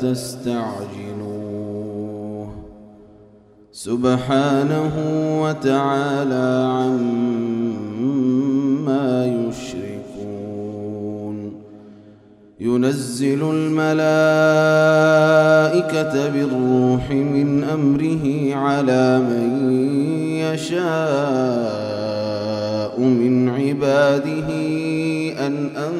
تستعجلوه. سبحانه وتعالى عما يشركون. ينزل الملائكة بالروح من أمره على من يشاء من عباده أن أنذروا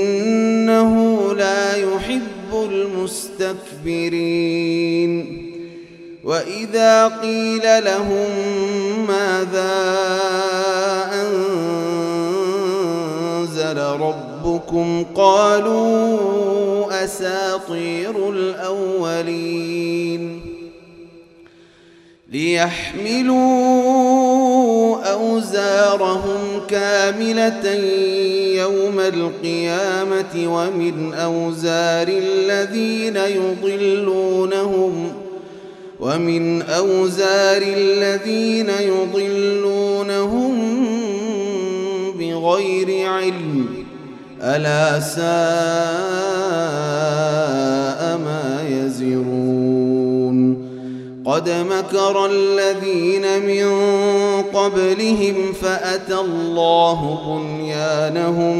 المستكبرين. وإذا قيل لهم ماذا أنزل ربكم قالوا أساطير الأولين. ليحملوا أوزارهم كاملة يوم القيامة ومن أوزار الذين يضلونهم ومن أوزار الذين يضلونهم بغير علم ألا ساء ما يزرون قد مكر الذين من قبلهم فأتى الله بنيانهم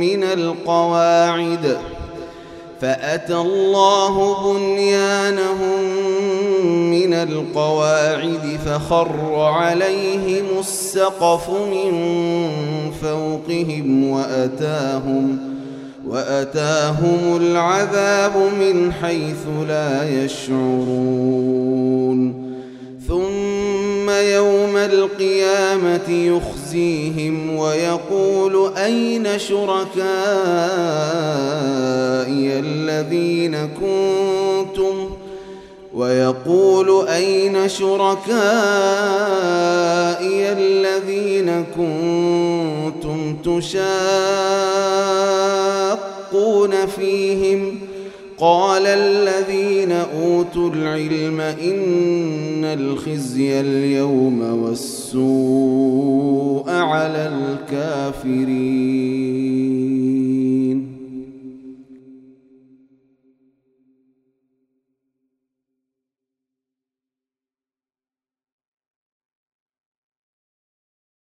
من القواعد فأتى الله بنيانهم من القواعد فخر عليهم السقف من فوقهم وأتاهم وأتاهم العذاب من حيث لا يشعرون. ثم يوم القيامة يخزيهم ويقول أين شركائي الذين كنتم ويقول أين شركائي الذين كنتم تشاقون فيهم؟ قال الذين أوتوا العلم إن الخزي اليوم والسوء على الكافرين.